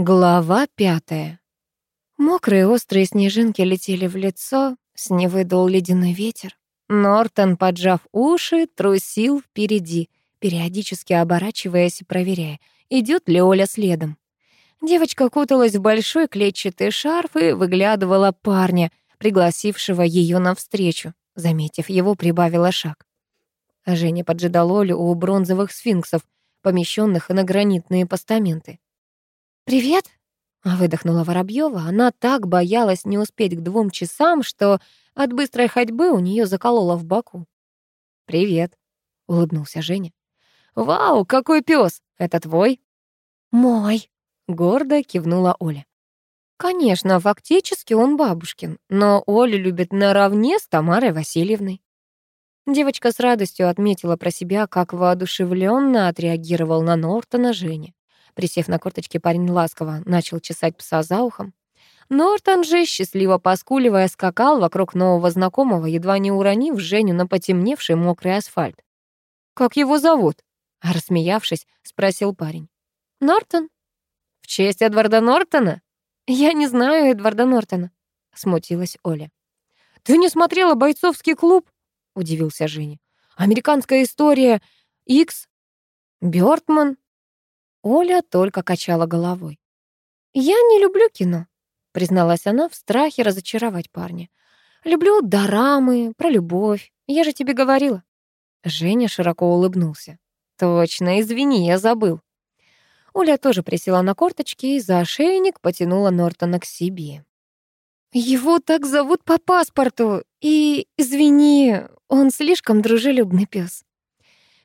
Глава пятая. Мокрые острые снежинки летели в лицо, с Невы дул ледяной ветер. Нортон, поджав уши, трусил впереди, периодически оборачиваясь и проверяя, идет ли Оля следом. Девочка куталась в большой клетчатый шарф и выглядывала парня, пригласившего ее навстречу. Заметив его, прибавила шаг. Женя поджидал Олю у бронзовых сфинксов, помещенных на гранитные постаменты. «Привет!» — выдохнула Воробьева. Она так боялась не успеть к двум часам, что от быстрой ходьбы у нее заколола в боку. «Привет!» — улыбнулся Женя. «Вау, какой пес! Это твой?» «Мой!» — гордо кивнула Оля. Конечно, фактически он бабушкин, но Оля любит наравне с Тамарой Васильевной. Девочка с радостью отметила про себя, как воодушевленно отреагировал на Нортона Женя. Присев на корточки, парень ласково начал чесать пса за ухом. Нортон же, счастливо поскуливая, скакал вокруг нового знакомого, едва не уронив Женю на потемневший мокрый асфальт. «Как его зовут?» — рассмеявшись, спросил парень. «Нортон». «В честь Эдварда Нортона?» «Я не знаю Эдварда Нортона», — смутилась Оля. «Ты не смотрела «Бойцовский клуб»?» — удивился Женя. «Американская история Икс? Бёртман?» Оля только качала головой. «Я не люблю кино», — призналась она в страхе разочаровать парня. «Люблю дорамы, про любовь. Я же тебе говорила». Женя широко улыбнулся. «Точно, извини, я забыл». Оля тоже присела на корточки и за ошейник потянула Нортона к себе. «Его так зовут по паспорту, и, извини, он слишком дружелюбный пес.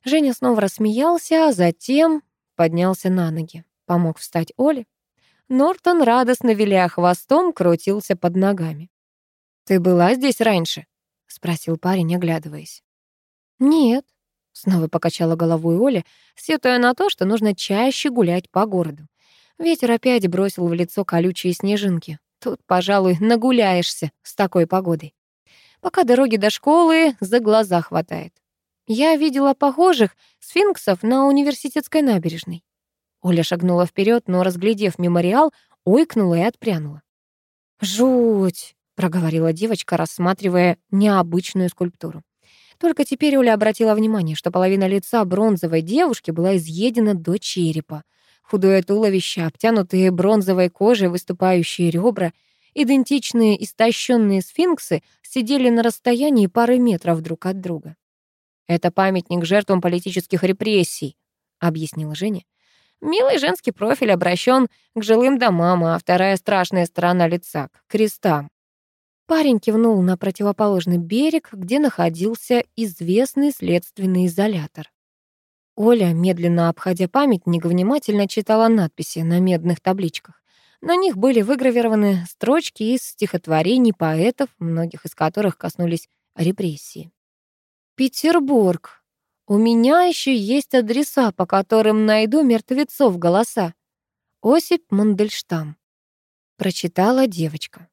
Женя снова рассмеялся, а затем поднялся на ноги, помог встать Оле. Нортон, радостно виляя хвостом, крутился под ногами. «Ты была здесь раньше?» — спросил парень, оглядываясь. «Нет», — снова покачала головой Оля, сетуя на то, что нужно чаще гулять по городу. Ветер опять бросил в лицо колючие снежинки. Тут, пожалуй, нагуляешься с такой погодой. Пока дороги до школы за глаза хватает. Я видела похожих сфинксов на университетской набережной. Оля шагнула вперед, но, разглядев мемориал, ойкнула и отпрянула. «Жуть!» — проговорила девочка, рассматривая необычную скульптуру. Только теперь Оля обратила внимание, что половина лица бронзовой девушки была изъедена до черепа. Худое туловище, обтянутые бронзовой кожей выступающие ребра, идентичные истощенные сфинксы сидели на расстоянии пары метров друг от друга. «Это памятник жертвам политических репрессий», — объяснила Женя. Милый женский профиль обращен к жилым домам, а вторая страшная сторона лица — к крестам. Парень кивнул на противоположный берег, где находился известный следственный изолятор. Оля, медленно обходя памятник, внимательно читала надписи на медных табличках. На них были выгравированы строчки из стихотворений поэтов, многих из которых коснулись репрессии. Петербург. У меня еще есть адреса, по которым найду мертвецов голоса. Осип Мандельштам. Прочитала девочка.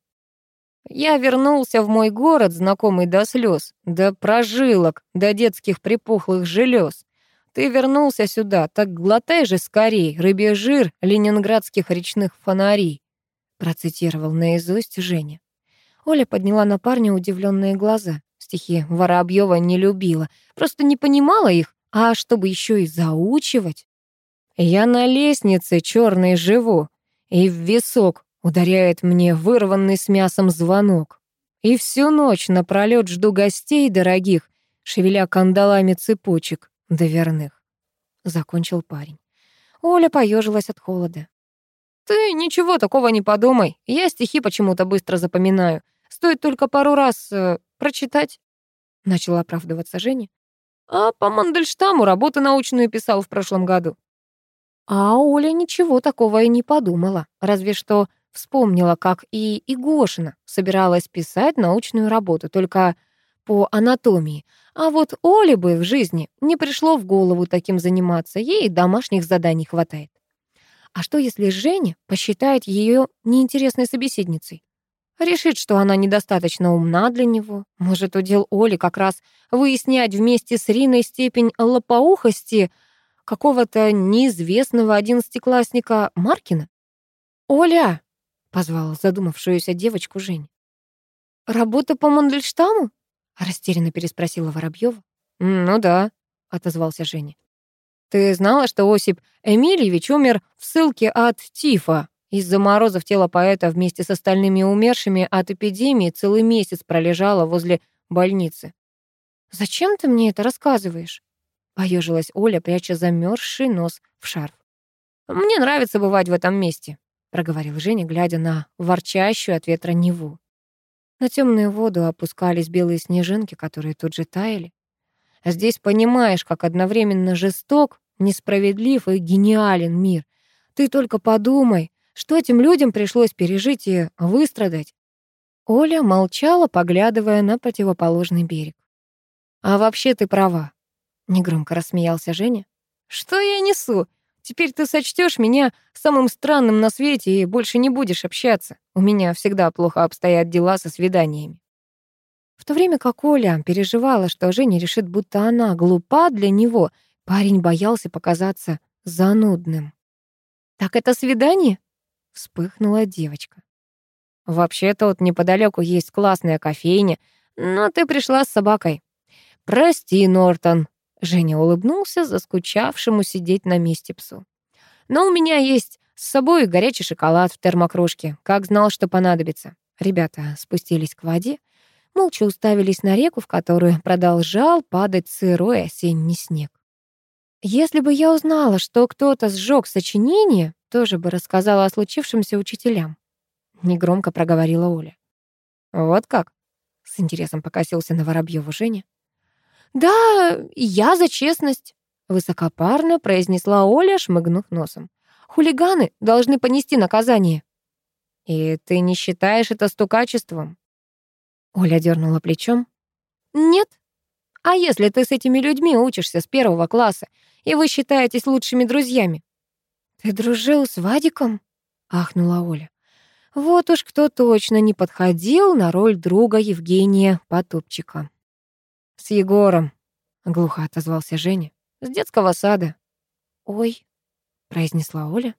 Я вернулся в мой город, знакомый до слез, до прожилок, до детских припухлых желез. Ты вернулся сюда, так глотай же скорей рыбий жир ленинградских речных фонарей, процитировал наизусть Женя. Оля подняла на парня удивленные глаза. Стихи Воробьева не любила, просто не понимала их, а чтобы еще и заучивать. Я на лестнице черной живу, и в висок ударяет мне вырванный с мясом звонок. И всю ночь напролёт жду гостей дорогих, шевеля кандалами цепочек доверных. Закончил парень. Оля поежилась от холода. «Ты ничего такого не подумай. Я стихи почему-то быстро запоминаю. Стоит только пару раз э, прочитать. Начал оправдываться Женя. А по Мандельштаму работу научную писал в прошлом году. А Оля ничего такого и не подумала, разве что вспомнила, как и Игошина собиралась писать научную работу, только по анатомии. А вот Оле бы в жизни не пришло в голову таким заниматься, ей домашних заданий хватает. А что, если Женя посчитает ее неинтересной собеседницей? Решит, что она недостаточно умна для него. Может, удел Оли как раз выяснять вместе с Риной степень лопоухости какого-то неизвестного одиннадцатиклассника Маркина? «Оля!» — позвал задумавшуюся девочку Жень. «Работа по Мандельштаму?» — растерянно переспросила Воробьева. «Ну да», — отозвался Женя. «Ты знала, что Осип Эмильевич умер в ссылке от тифа? Из-за морозов тело поэта вместе с остальными умершими от эпидемии целый месяц пролежало возле больницы. «Зачем ты мне это рассказываешь?» — поежилась Оля, пряча замерзший нос в шарф. «Мне нравится бывать в этом месте», — проговорил Женя, глядя на ворчащую от ветра Неву. На темную воду опускались белые снежинки, которые тут же таяли. Здесь понимаешь, как одновременно жесток, несправедлив и гениален мир. Ты только подумай, что этим людям пришлось пережить и выстрадать. Оля молчала, поглядывая на противоположный берег. «А вообще ты права», — негромко рассмеялся Женя. «Что я несу? Теперь ты сочтешь меня самым странным на свете и больше не будешь общаться. У меня всегда плохо обстоят дела со свиданиями». В то время как Оля переживала, что Женя решит, будто она глупа для него, парень боялся показаться занудным. «Так это свидание?» — вспыхнула девочка. «Вообще тут неподалеку есть классная кофейня, но ты пришла с собакой. «Прости, Нортон», — Женя улыбнулся заскучавшему сидеть на месте псу. «Но у меня есть с собой горячий шоколад в термокружке, как знал, что понадобится». Ребята спустились к воде, молча уставились на реку, в которую продолжал падать сырой осенний снег. «Если бы я узнала, что кто-то сжег сочинение, тоже бы рассказала о случившемся учителям», — негромко проговорила Оля. «Вот как?» — с интересом покосился на Воробьёву Женя. «Да, я за честность», — высокопарно произнесла Оля, шмыгнув носом. «Хулиганы должны понести наказание». «И ты не считаешь это стукачеством?» Оля дернула плечом. «Нет. А если ты с этими людьми учишься с первого класса, и вы считаетесь лучшими друзьями?» «Ты дружил с Вадиком?» — ахнула Оля. Вот уж кто точно не подходил на роль друга Евгения Потупчика. «С Егором», — глухо отозвался Женя. «С детского сада». «Ой», — произнесла Оля.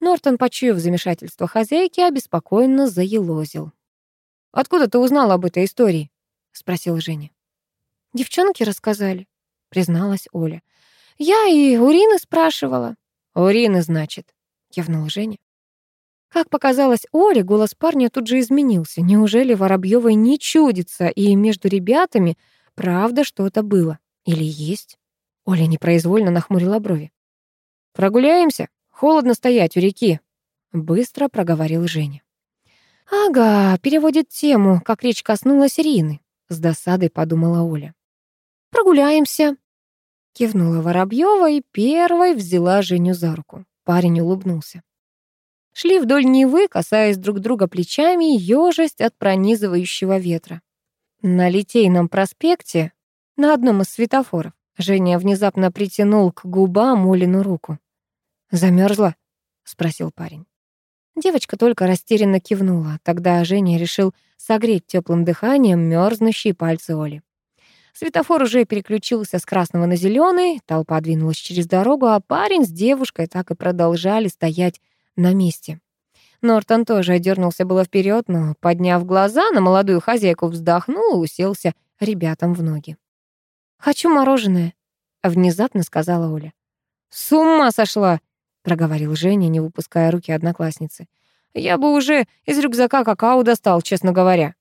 Нортон, почуяв замешательство хозяйки, обеспокоенно заелозил. «Откуда ты узнала об этой истории?» — спросил Женя. «Девчонки рассказали», — призналась Оля. «Я и Урины спрашивала». «Урины, значит», — кивнул Женя. Как показалось Оле, голос парня тут же изменился. Неужели Воробьёвой не чудится, и между ребятами Правда, что-то было. Или есть? Оля непроизвольно нахмурила брови. «Прогуляемся? Холодно стоять у реки», — быстро проговорил Женя. «Ага, переводит тему, как речь коснулась Ирины», — с досадой подумала Оля. «Прогуляемся», — кивнула Воробьева и первой взяла Женю за руку. Парень улыбнулся. Шли вдоль Невы, касаясь друг друга плечами, ёжесть от пронизывающего ветра. На Литейном проспекте, на одном из светофоров, Женя внезапно притянул к губам Олину руку. Замерзла? спросил парень. Девочка только растерянно кивнула. Тогда Женя решил согреть теплым дыханием мерзнущие пальцы Оли. Светофор уже переключился с красного на зеленый, толпа двинулась через дорогу, а парень с девушкой так и продолжали стоять на месте. Нортон тоже дернулся было вперед, но, подняв глаза, на молодую хозяйку вздохнул и уселся ребятам в ноги. «Хочу мороженое», — внезапно сказала Оля. «С ума сошла!» — проговорил Женя, не выпуская руки одноклассницы. «Я бы уже из рюкзака какао достал, честно говоря».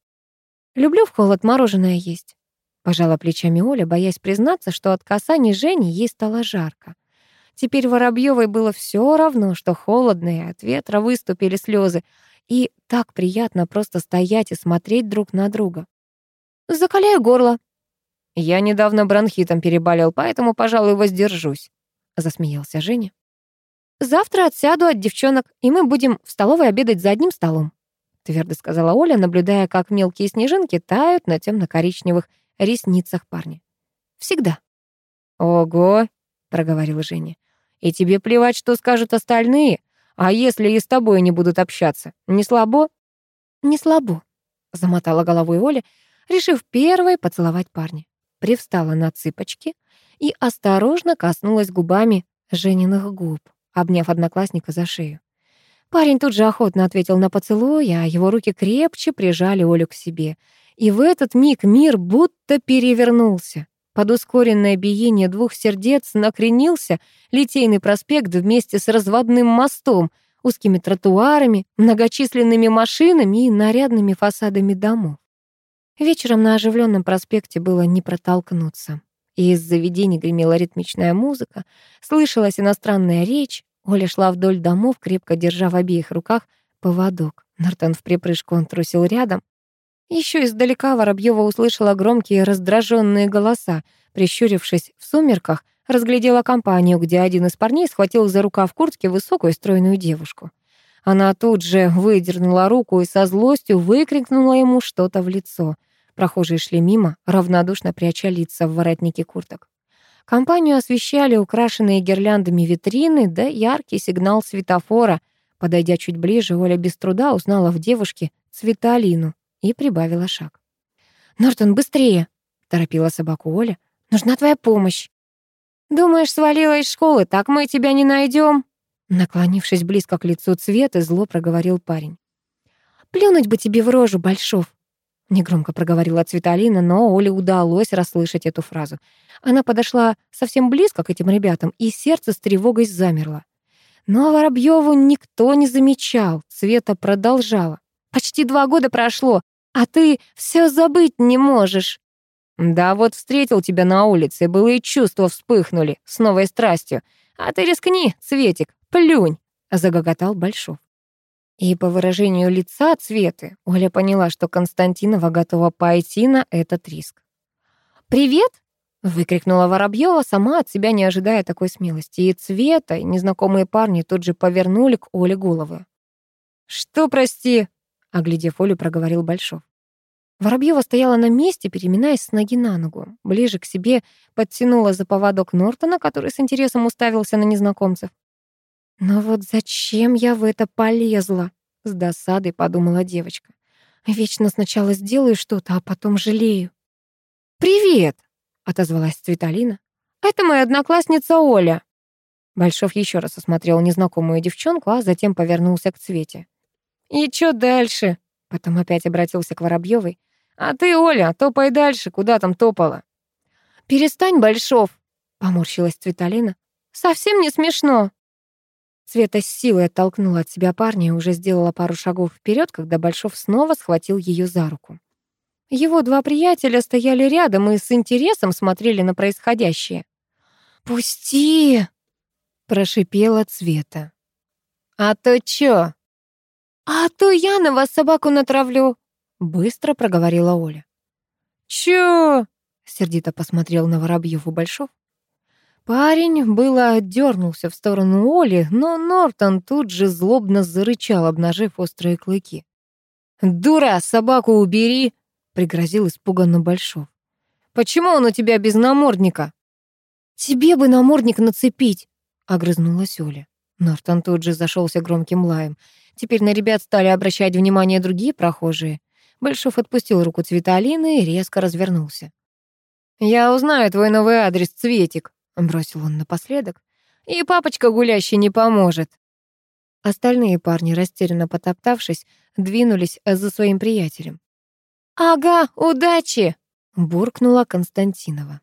«Люблю в холод мороженое есть», — пожала плечами Оля, боясь признаться, что от касаний Жени ей стало жарко. Теперь Воробьевой было все равно, что холодные от ветра выступили слезы, и так приятно просто стоять и смотреть друг на друга. «Закаляю горло». «Я недавно бронхитом переболел, поэтому, пожалуй, воздержусь», — засмеялся Женя. «Завтра отсяду от девчонок, и мы будем в столовой обедать за одним столом», — твердо сказала Оля, наблюдая, как мелкие снежинки тают на темно-коричневых ресницах парня. «Всегда». «Ого», — проговорила Женя. И тебе плевать, что скажут остальные. А если и с тобой не будут общаться, не слабо?» «Не слабо», — замотала головой Оля, решив первой поцеловать парня. Привстала на цыпочки и осторожно коснулась губами Жениных губ, обняв одноклассника за шею. Парень тут же охотно ответил на поцелуй, а его руки крепче прижали Олю к себе. И в этот миг мир будто перевернулся. Под ускоренное биение двух сердец накренился Литейный проспект вместе с разводным мостом, узкими тротуарами, многочисленными машинами и нарядными фасадами домов. Вечером на оживленном проспекте было не протолкнуться. Из заведений гремела ритмичная музыка, слышалась иностранная речь. Оля шла вдоль домов, крепко держа в обеих руках поводок. Нортон в припрыжку он трусил рядом. Еще издалека Воробьева услышала громкие раздраженные голоса. Прищурившись в сумерках, разглядела компанию, где один из парней схватил за рукав куртки высокую стройную девушку. Она тут же выдернула руку и со злостью выкрикнула ему что-то в лицо. Прохожие шли мимо, равнодушно пряча лица в воротнике курток. Компанию освещали украшенные гирляндами витрины да яркий сигнал светофора. Подойдя чуть ближе, Оля без труда узнала в девушке Цветалину и прибавила шаг. «Нортон, быстрее!» — торопила собаку Оля. «Нужна твоя помощь!» «Думаешь, свалила из школы, так мы тебя не найдем?» Наклонившись близко к лицу Цветы, зло проговорил парень. «Плюнуть бы тебе в рожу, Большов!» Негромко проговорила Цветалина, но Оле удалось расслышать эту фразу. Она подошла совсем близко к этим ребятам, и сердце с тревогой замерло. Но Воробьеву никто не замечал. Света продолжала. «Почти два года прошло, а ты все забыть не можешь». «Да вот встретил тебя на улице, былые чувства вспыхнули с новой страстью. А ты рискни, Цветик, плюнь», — загоготал Большов. И по выражению лица Цветы Оля поняла, что Константинова готова пойти на этот риск. «Привет!» — выкрикнула Воробьева, сама от себя не ожидая такой смелости. И Цвета, и незнакомые парни тут же повернули к Оле головы. «Что, прости?» — оглядев Олю, проговорил Большов. Воробьева стояла на месте, переминаясь с ноги на ногу. Ближе к себе подтянула за поводок Нортона, который с интересом уставился на незнакомцев. «Но вот зачем я в это полезла?» — с досадой подумала девочка. «Вечно сначала сделаю что-то, а потом жалею». «Привет!» — отозвалась Цветалина. «Это моя одноклассница Оля». Большов еще раз осмотрел незнакомую девчонку, а затем повернулся к Цвете. «И чё дальше?» Потом опять обратился к Воробьевой. «А ты, Оля, топай дальше, куда там топала?» «Перестань, Большов!» — поморщилась Цветалина. «Совсем не смешно!» Света с силой оттолкнула от себя парня и уже сделала пару шагов вперед, когда Большов снова схватил ее за руку. Его два приятеля стояли рядом и с интересом смотрели на происходящее. «Пусти!» — прошипела Цвета. «А то чё?» «А то я на вас собаку натравлю», — быстро проговорила Оля. «Чё?» — сердито посмотрел на Воробьёву Большов. Парень было отдернулся в сторону Оли, но Нортон тут же злобно зарычал, обнажив острые клыки. «Дура, собаку убери!» — пригрозил испуганно Большов. «Почему он у тебя без намордника?» «Тебе бы намордник нацепить!» — огрызнулась Оля. Нортон тут же зашелся громким лаем. Теперь на ребят стали обращать внимание другие прохожие. Большов отпустил руку Цветалины и резко развернулся. «Я узнаю твой новый адрес, Цветик», — бросил он напоследок. «И папочка гулящий не поможет». Остальные парни, растерянно потоптавшись, двинулись за своим приятелем. «Ага, удачи!» — буркнула Константинова.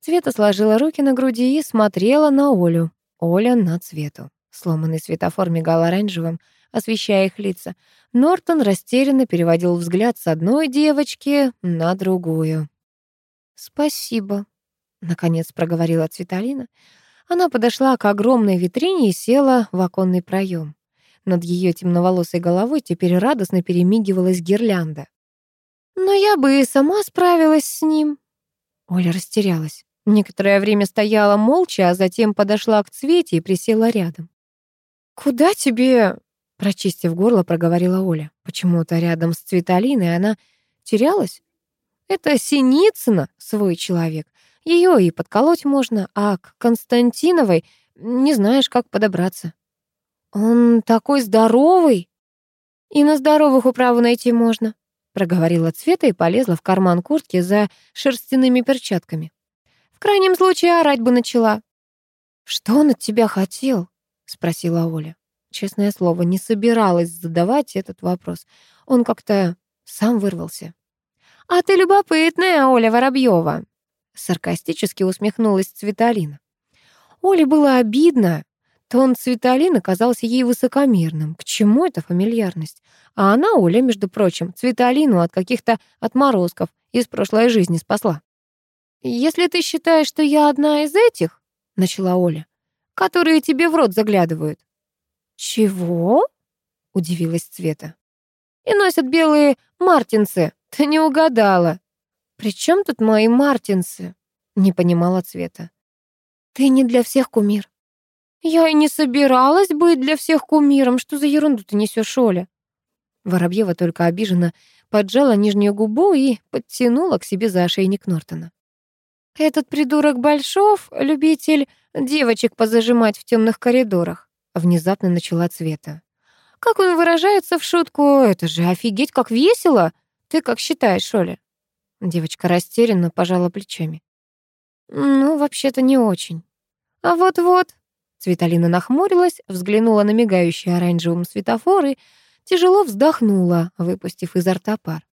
Цвета сложила руки на груди и смотрела на Олю. Оля на Цвету. Сломанный светофор мигал оранжевым, освещая их лица. Нортон растерянно переводил взгляд с одной девочки на другую. «Спасибо», — наконец проговорила Цветалина. Она подошла к огромной витрине и села в оконный проем. Над ее темноволосой головой теперь радостно перемигивалась гирлянда. «Но я бы и сама справилась с ним». Оля растерялась. Некоторое время стояла молча, а затем подошла к Цвете и присела рядом. «Куда тебе?» — прочистив горло, проговорила Оля. Почему-то рядом с Цветалиной она терялась. «Это Синицына, свой человек. Ее и подколоть можно, а к Константиновой не знаешь, как подобраться». «Он такой здоровый!» «И на здоровых управу найти можно», — проговорила Цвета и полезла в карман куртки за шерстяными перчатками. «В крайнем случае орать бы начала». «Что он от тебя хотел?» — спросила Оля. Честное слово, не собиралась задавать этот вопрос. Он как-то сам вырвался. «А ты любопытная, Оля Воробьева!» Саркастически усмехнулась Цветалина. Оле было обидно. Тон Цветалины казался ей высокомерным. К чему эта фамильярность? А она, Оля, между прочим, Цветалину от каких-то отморозков из прошлой жизни спасла. «Если ты считаешь, что я одна из этих, — начала Оля, — которые тебе в рот заглядывают». «Чего?» — удивилась Цвета. «И носят белые мартинсы. Ты не угадала». «При чем тут мои мартинсы?» — не понимала Цвета. «Ты не для всех кумир». «Я и не собиралась быть для всех кумиром. Что за ерунду ты несешь, Оля?» Воробьева только обиженно поджала нижнюю губу и подтянула к себе за ошейник Нортона. «Этот придурок Большов — любитель девочек позажимать в темных коридорах», — внезапно начала Цвета. «Как он выражается в шутку, это же офигеть, как весело! Ты как считаешь, Оля?» Девочка растерянно пожала плечами. «Ну, вообще-то не очень». «А вот-вот», — Цветалина нахмурилась, взглянула на мигающий оранжевым светофор и тяжело вздохнула, выпустив изо рта пар.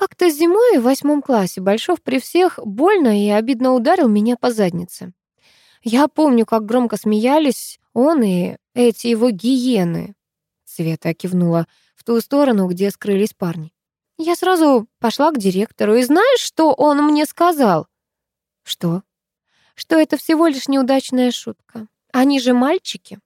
Как-то зимой в восьмом классе Большов при всех больно и обидно ударил меня по заднице. Я помню, как громко смеялись он и эти его гиены. Света кивнула в ту сторону, где скрылись парни. Я сразу пошла к директору, и знаешь, что он мне сказал? Что? Что это всего лишь неудачная шутка. Они же мальчики.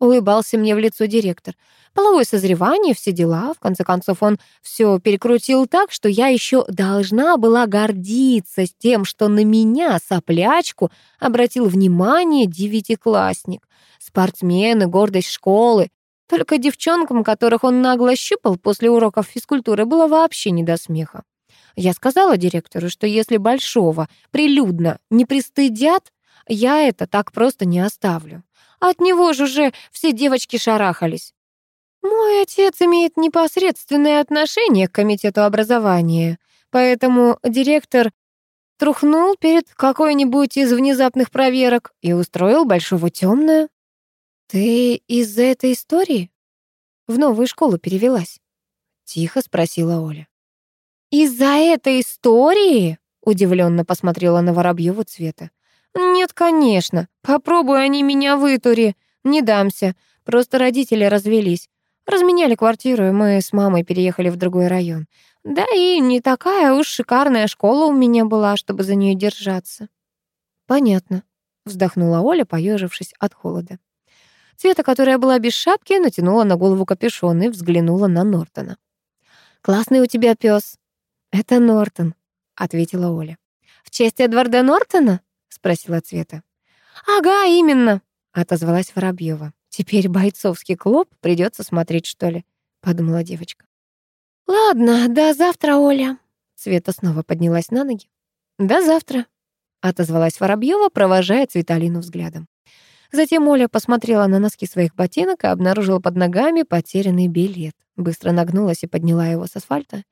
Улыбался мне в лицо директор. Половое созревание, все дела. В конце концов, он все перекрутил так, что я еще должна была гордиться тем, что на меня, соплячку, обратил внимание девятиклассник. Спортсмены, гордость школы. Только девчонкам, которых он нагло щупал после уроков физкультуры, было вообще не до смеха. Я сказала директору, что если Большого прилюдно не пристыдят, я это так просто не оставлю. От него же уже все девочки шарахались. Мой отец имеет непосредственное отношение к комитету образования, поэтому директор трухнул перед какой-нибудь из внезапных проверок и устроил большого темную. Ты из-за этой истории в новую школу перевелась? Тихо спросила Оля. Из-за этой истории? Удивленно посмотрела на Воробьеву Цвета. «Нет, конечно. Попробуй они меня вытури. Не дамся. Просто родители развелись. Разменяли квартиру, и мы с мамой переехали в другой район. Да и не такая уж шикарная школа у меня была, чтобы за нее держаться». «Понятно», — вздохнула Оля, поежившись от холода. Света, которая была без шапки, натянула на голову капюшон и взглянула на Нортона. «Классный у тебя пес. «Это Нортон», — ответила Оля. «В честь Эдварда Нортона?» Спросила Цвета. Ага, именно, отозвалась Воробьева. Теперь бойцовский клуб придется смотреть, что ли, подумала девочка. Ладно, до завтра, Оля. Цвета снова поднялась на ноги. До завтра, отозвалась Воробьева, провожая Цветалину взглядом. Затем Оля посмотрела на носки своих ботинок и обнаружила под ногами потерянный билет. Быстро нагнулась и подняла его с асфальта.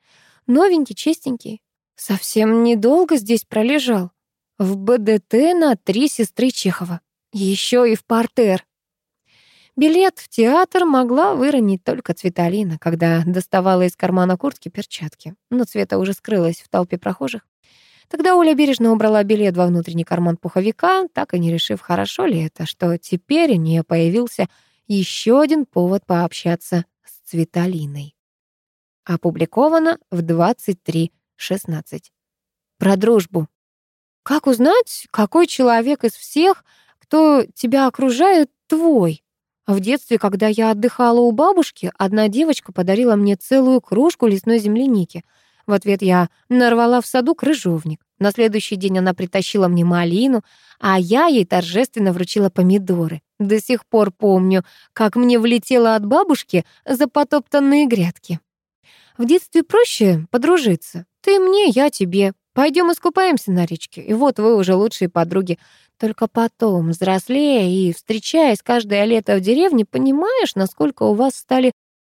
Новенький, чистенький. Совсем недолго здесь пролежал. В БДТ на три сестры Чехова. Еще и в портер. Билет в театр могла выронить только Цветалина, когда доставала из кармана куртки перчатки. Но Цвета уже скрылась в толпе прохожих. Тогда Оля бережно убрала билет во внутренний карман пуховика, так и не решив, хорошо ли это, что теперь у нее появился еще один повод пообщаться с Цветалиной. Опубликовано в 23.16. Про дружбу. Как узнать, какой человек из всех, кто тебя окружает, твой? В детстве, когда я отдыхала у бабушки, одна девочка подарила мне целую кружку лесной земляники. В ответ я нарвала в саду крыжовник. На следующий день она притащила мне малину, а я ей торжественно вручила помидоры. До сих пор помню, как мне влетело от бабушки за потоптанные грядки. В детстве проще подружиться. Ты мне, я тебе. Пойдем искупаемся на речке, и вот вы уже лучшие подруги. Только потом, взрослея и встречаясь каждое лето в деревне, понимаешь, насколько у вас стали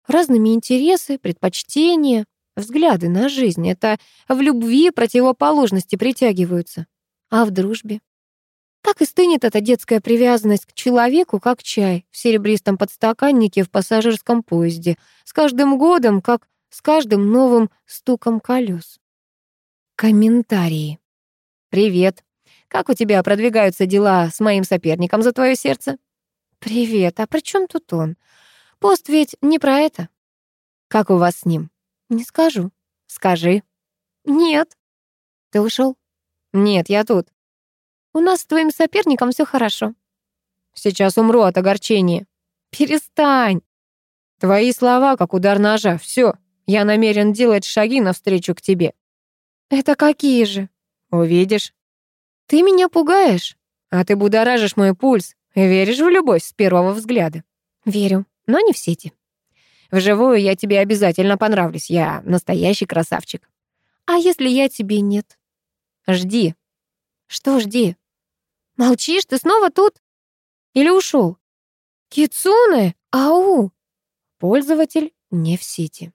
разными интересы, предпочтения, взгляды на жизнь. Это в любви противоположности притягиваются. А в дружбе? Так и стынет эта детская привязанность к человеку, как чай в серебристом подстаканнике в пассажирском поезде, с каждым годом, как с каждым новым стуком колес. Комментарии. «Привет. Как у тебя продвигаются дела с моим соперником за твое сердце?» «Привет. А при чем тут он? Пост ведь не про это». «Как у вас с ним?» «Не скажу». «Скажи». «Нет». «Ты ушел? «Нет, я тут». «У нас с твоим соперником все хорошо». «Сейчас умру от огорчения». «Перестань». «Твои слова, как удар ножа. Все, я намерен делать шаги навстречу к тебе». «Это какие же?» «Увидишь». «Ты меня пугаешь». «А ты будоражишь мой пульс. Веришь в любовь с первого взгляда?» «Верю, но не в сети». «Вживую я тебе обязательно понравлюсь. Я настоящий красавчик». «А если я тебе нет?» «Жди». «Что жди?» «Молчишь? Ты снова тут?» «Или ушел?» «Кицуне? Ау!» Пользователь не в сети.